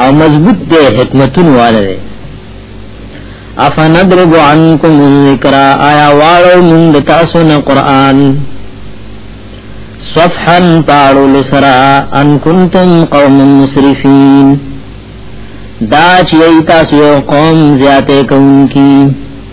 او مضبوط دی حکمتون واله دی افنضرب عنكم الذکر آیا واړو من تاسو نه قران صفحا پاړو لسرا ان کنتم قوم مسرفین دا چې تاسو قوم زیاته کوونکی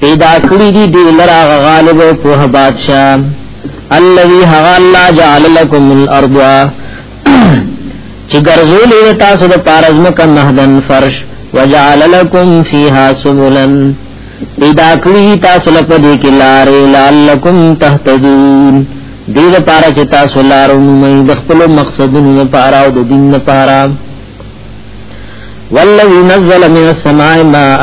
پیدا کړی دی دی لرا غالب او په بادشاہ الذي هغه الله جعل لكم الارض چې ګرځولې تاسو د پارزم کن مهدن فرش وجعل لكم فيها سبلا پیدا کړی تاسو لپاره دې کې لارې لعلکم تهتدون دې لپاره چې تاسو لارو مې د خپل مقصدونو لپاره او د دین لپاره والذي نزل من السماء ماء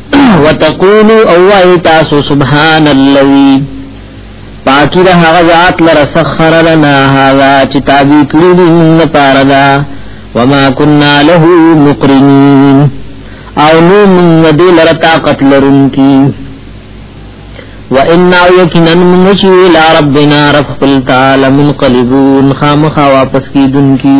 وتقولو او وای تاسو سبحان الذي پاکی دا هغه ذات لر سخر لنا هذا چې تابع کړی دې موږ لپاره دا وما كنا له مقرنين او نو موږ دې لر طاقت لرونکي وإنا يقينا موږ چې لا ربنا رب خپل تعالی منقلبون خامخا واپس کیدونکي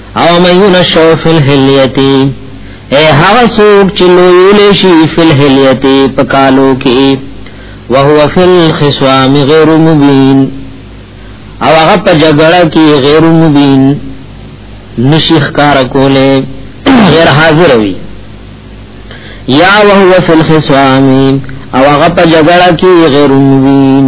او من ينشو في الحليه اے هغه څوک چې لویول شي فل هلیته پکالو کې وهو فی الخصام غیر مبین او هغه په جګړه کې غیر مبین نشیخ کار کوله غیر حاضر وي یا وهو فی الخصام او هغه په جګړه کې غیر مبین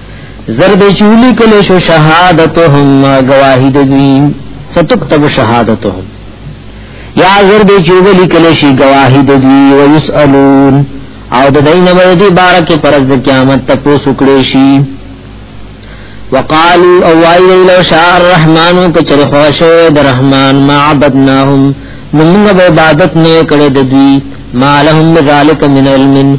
زر به چولی کله شو شهادتهم گواهی د دوی ستكتب شهادتهم یا زر به چولی کله شي گواهی د دوی او يسالون او د دین باندې بارک پرز د قیامت ته پوسو کړی شي وقالو او وای لو شاء الرحمن کچر خوشه د رحمان ما عبدناهم موږ به عبادت نه کړې د دوی ما لهم ذالک من علم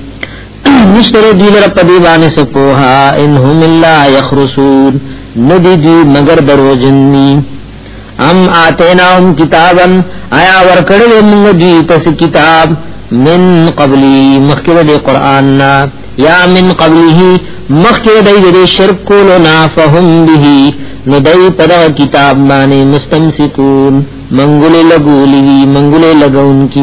نشتره دی لره په دی باندې سپوها ان هم الا یخرسون ندی دی مگر دروجنی ام آتیناهم کتابا آیا ورکړل موږ دی تاسو کتاب من قبلی مخکې د قران نا یا من قبله مخکې د دې شرک کولو نا فهم به نو دای په دا کتاب باندې مستمسکون منګولې لګولې منګولې لګون کې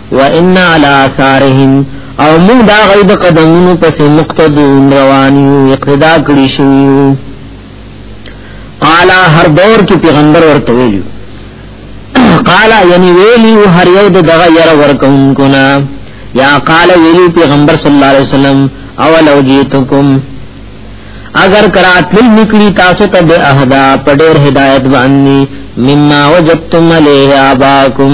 وان علی اثارهم او موږ دا غي د قدمونو پسې مقتدون روان یو اقتدا کړی شو قال هر دور کې پیغمبر ورته ویلو قال یعنی ویلی هر یو د دغه ير ورکون کنا یا قال ویلی پیغمبر صلی الله علیه وسلم اولو جیتکم اگر کراتل نکلی تاسو ته به اهدا پډیر هدایت باندې مما وجدتم علیه اباکم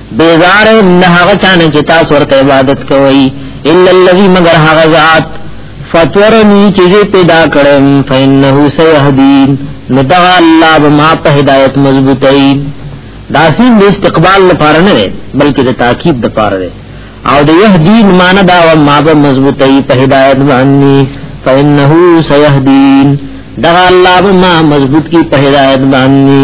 بیزار نه هغه چانه چې تاسو ورته عبادت کوئ الا الذي مگر هغه ذات فطرني چې پیدا کړم فإنه سيهدين ندا الله بما په هدایت مضبوطی داسین د استقبال لپاره نه بلکې د تاکید لپاره دی او د يهدين مان دا او ما به مضبوطی په هدایت باندې فإنه سيهدين دا الله بما مضبوط کی په هدایت باندې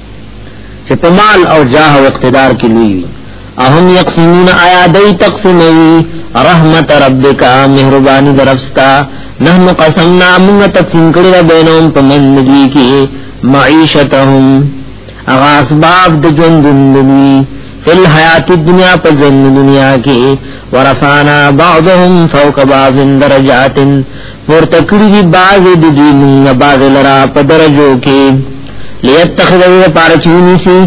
چې په مال او جاه او اقتدار کې لوی وي اهم یقسمون آیا دای تقسیموي رحمت ربک مهربانی درفستا نحن قسمنا من تقسیم کړی بینهم په منځ کې معیشتهم اغا اسباب د ژوند دنیوي فل حیات دنیا په ژوند دنیا کې ورفانا بعضهم فوق بعض درجات پورته کړی دی باز د دوی مونږ باز لرا په درجو کې لیتخذو پار چونی سی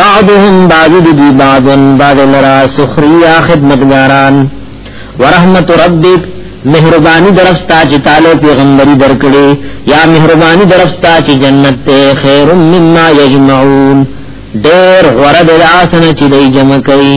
بعضهم بعض د دوی بعضن باز لرا سخریا خدمتګاران ورحمت ربک مهربانی درفستا چې تعالی پیغمبري درکړي یا مهربانی درفستا چې جنت ته خیر مما یجمعون ډېر غره د آسن چې دی جمع کوي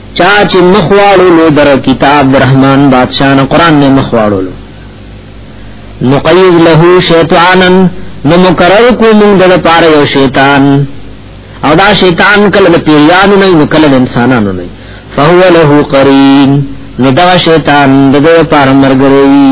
چا چې مخواړو لو در کتاب رحمان بادشاہ نه قران نه مخواړو لو نقیز له شیطانا نو مقرر کو موږ د پاره یو شیطان او دا شیطان کله د پیرانو نه نو کله د انسانانو نه فهو له قرین نو دا شیطان د پاره مرګ وروي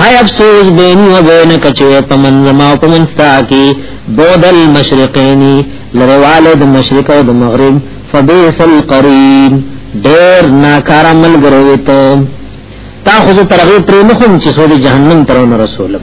هاي افسوس بيني وبينك چې په من زما او په من ستا کې بود المشرقين لرواله د مشرق او د مغرب فبئس القرين ډېر ناکار عمل ګروي ته تا خو ترغه پرې مخم چې سوري جهنم ترونه رسولم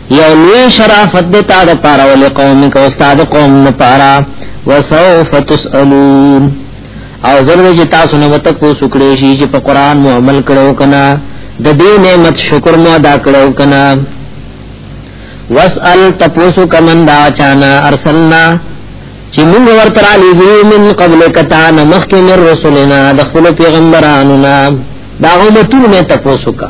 یو لوی شرافت دې تا د پاره ولې قوم کو استاد قوم نه پاره وسوف تسالون او زره چې تاسو نو ته کو سکړې شي چې په قران مو عمل کړو کنه د دې نعمت شکر مو ادا کړو کنه واسال تپوسو کمن دا چانا ارسلنا چې موږ ورته را لېږو من قبل کتا نه مخکې من رسولنا د خپل پیغمبرانو نه دا غومتونه تپوسو کا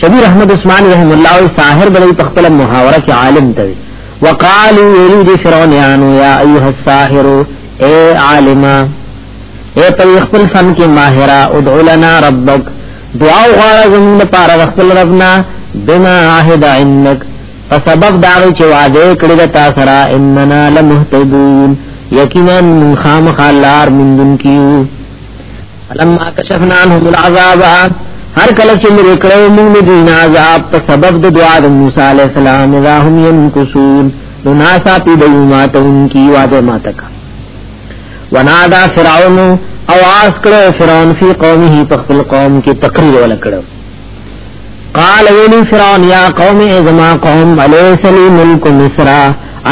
شبیر احمد عثمان رحم الله او ساحر بلې په خپل محاوره کې عالم ته وقالو ویلو دي فرعونانو یا ایه الساحر اے عالما اے په خپل فن کې ماهرا ادعو لنا ربک دعا غواړه زموږ لپاره خپل ربنا بما عهد عندك فسبب دا چې وعده کړی د تاسو را اننا لمهتدون یقینا من خامخ لار من دن کیو فلما کشفنا عنهم العذاب هر کله چې موږ کړو موږ دین عذاب په سبب د دعا د موسی علی السلام اذا هم ينكسون نو ناسا پی د ماته انکی واده ماته کا ونادا فرعون او آس کړو فرعون فی قومه په خپل قوم کې تقریر ول کړو قال ویلی فرعون یا قوم ازما قوم الیس لی ملک مصر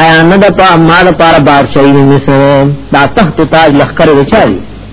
آیا نه د پا مال پار بادشاہی مصر دا تخت تاج لخر وچای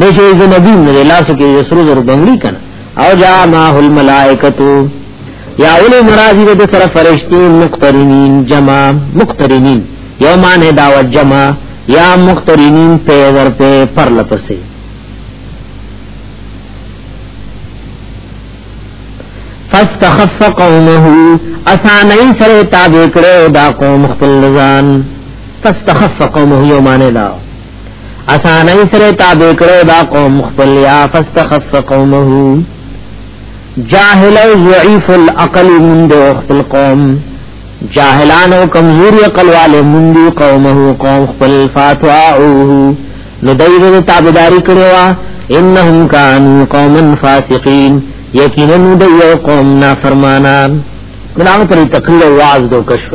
دې چې د نبی نه لاس کې د سرو زر بنگړي کنه او جا ما هل ملائکتو یا اولی مرادی د سر فرشتي مقترنین جما مقترنین یومان دعوت جما یا مقترنین په ور په پر لپسې فاستخف قومه اسانای سره تابع کړو دا قوم خپل ځان فاستخف قومه یومان دعوت اسانای سره تابع کړو دا قوم خپل یا فاستخف قومه جاهل او ضعیف العقل من دو خپل قوم جاهلان او کمزور عقل والے من دی قومه قوم خپل فاتعوه نو دایره تابعداری کړو انهم کانوا قوما فاسقین یقینا دی قوم نافرمانان کلام پر تقریر او وعظ دو کشف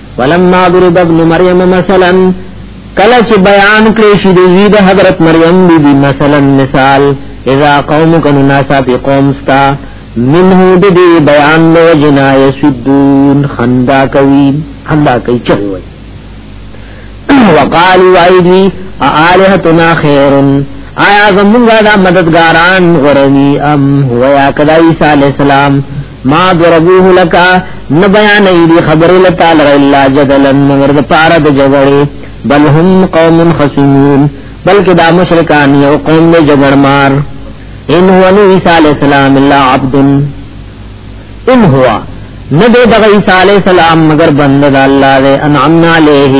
ولما ضرب ابن مریم مثلا کله چې بیان کړی شي د زید حضرت مریم بی بی مثلا مثال اذا قومک الناس فی قوم ستا منه د دې بیان له جنا یسدون خندا کوي خندا کوي چوي وي وقالوا ايدي الهتنا خير آیا زمونږه دا مددګاران غرني ام هو یا کدای صلی السلام ما ضربوه لك نبيان ايدي خبر لتعالى الا جدلا مگر د پاره د جګړې بل هم قوم خصمون بلکې دا مشرکان یو قوم له جګړمار ان هو نو عيسى عليه السلام الا عبد ان هو نبي د عيسى عليه السلام مگر بند د الله دې انعمنا عليه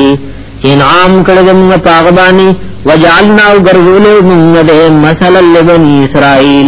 انعام کړه د موږ پاغبانی وجعلنا غرذول موږ دې مثلا لبني اسرائيل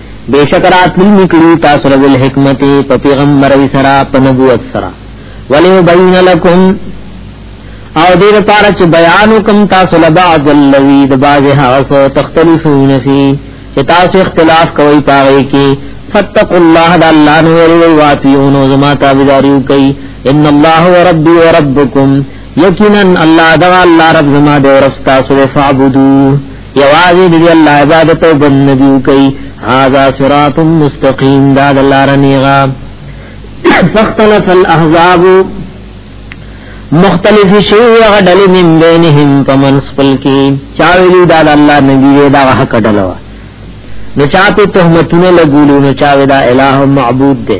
بشکرات لنکلی تاسو له حکمت په پیغمبر سره په نبوت سره ولو بین لکم او دې لپاره چې بیان وکم تاسو له بعض الذی د بعض هغه تختلفون فی چې تاسو اختلاف کوي پاره کې فتقوا الله د الله نور او واتیون او زما تابعداریو کوي ان الله ربي وربکم یقینا الله دا الله رب زما د ورستا سو فعبدوه یوازې دې الله عبادت او بندګي کوي هاذا صراط مستقیم دا د لار نیغا فاختلف الاحزاب مختلف شی هغه ډلې من بینهم پمن خپل کې چا ویلي دا د الله نبی دی دا حق ډلوا نو چا په تهمتونه لګولو نو چا ودا الہ معبود دی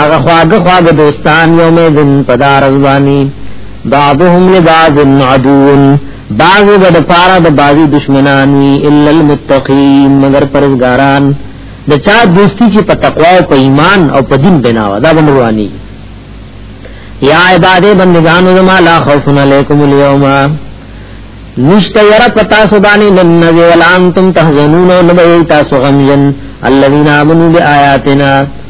هغه خواږه خواږه دوستان یو مې دن پدار ځواني بعضهم لبعض عدو بعض د پارا د بعضی دشمنان وی الا المتقین مگر پرزګاران د چا دوستی چې په تقوا او په ایمان او په دین بنا و دا بنوانی یا عباد بندگانو زما لا خوف علیکم اليوم نشته یرا پتا سبانی من نبی ولانتم تحزنون نبی تاسو غمجن الذين امنوا بآياتنا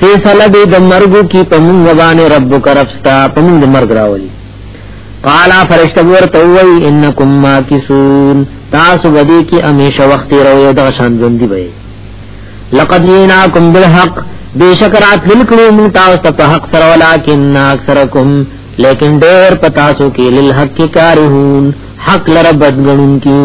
فیصله دې د مرګ کی په مونږ باندې رب کرفستا په مونږ مرګ راولي قالا فرشتہ ورته وای انکم ماکسون تاسو ودی کی همیشه وخت راو د شان ژوند دی لقد جئناکم بالحق بیشک رات لکلو من تاسو ته حق سره ولکن اکثرکم لیکن ډیر پتاسو کې للحق کارهون حق لره بدګنون کیو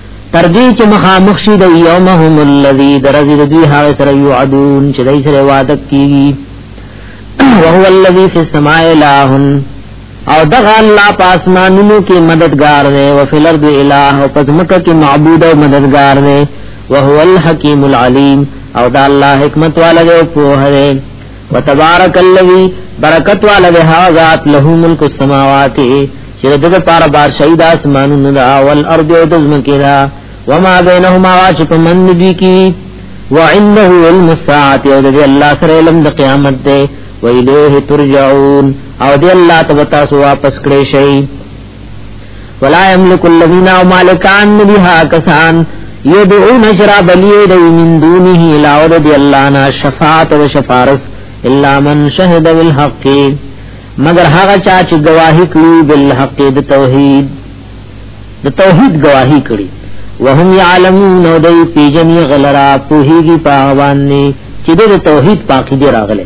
تر دې چې مخامخ شي د یومهم الذی درځي د دوی هغه سره یعدون چې دای سره وعده کیږي وهو الذی فی السماء الہ او دغه الله پاسمانونو کې مددگار دی او فی الارض الہ او پزمکه کې معبود او مددگار دی وهو الحکیم العلیم او دا الله حکمت والا دی او په هره وتبارک الذی برکت والا ده ذات له ملک السماوات چې د دې پار بار شهید اسمانونو دا اول ارض او د زمکه دا وما بینهما واچت من دی کی وعنده علم الساعه او د الله سره علم د قیامت ده ویلیه ترجعون او د الله تبارک واپس کړی شي ولا يملك الذين مالکان لها کسان يدعون شراب ليد من دونه لا ورد الله نا شفاعت و شفارس الا من شهد بالحق مگر هغه چا چې گواہی کړي بالحق د توحید د توحید گواہی کړي وهم يعلمون دوی پیجنی غلرا پوهیږي په باندې چې د توحید پاکی دی راغله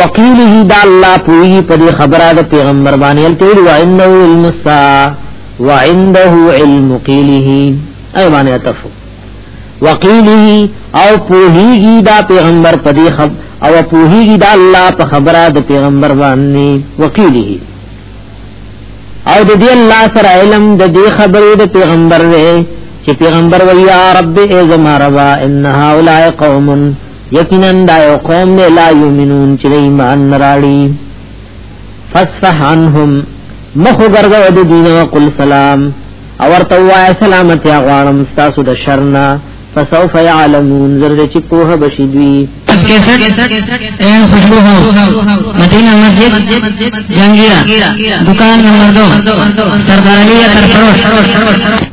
وقیله دا الله پوی په دې خبره د پیغمبر باندې التویل و انه علم الساعه وعنده علم قیله ای باندې اتفو وقیله او پوهیږي دا پیغمبر په دې خبر او پوهیږي دا الله په خبره د پیغمبر باندې وقیله او د دې الله سره علم د دې خبرې د پیغمبر وې چې پیغمبر ویا رب ای زما ربا ان هؤلاء قوم یقینا دا یو قوم دی لا یؤمنون چې ایمان نراړي فصفح عنهم مخو ګرځو د دین او قل سلام او ورته وای سلامت یا غوانم تاسو د شرنا فسوف يعلمون زرد چې په بشي دوی ایم خوشبو ہو مدینہ مسجد جنگیرہ دکان نمبر دو سردار علی اکر فروش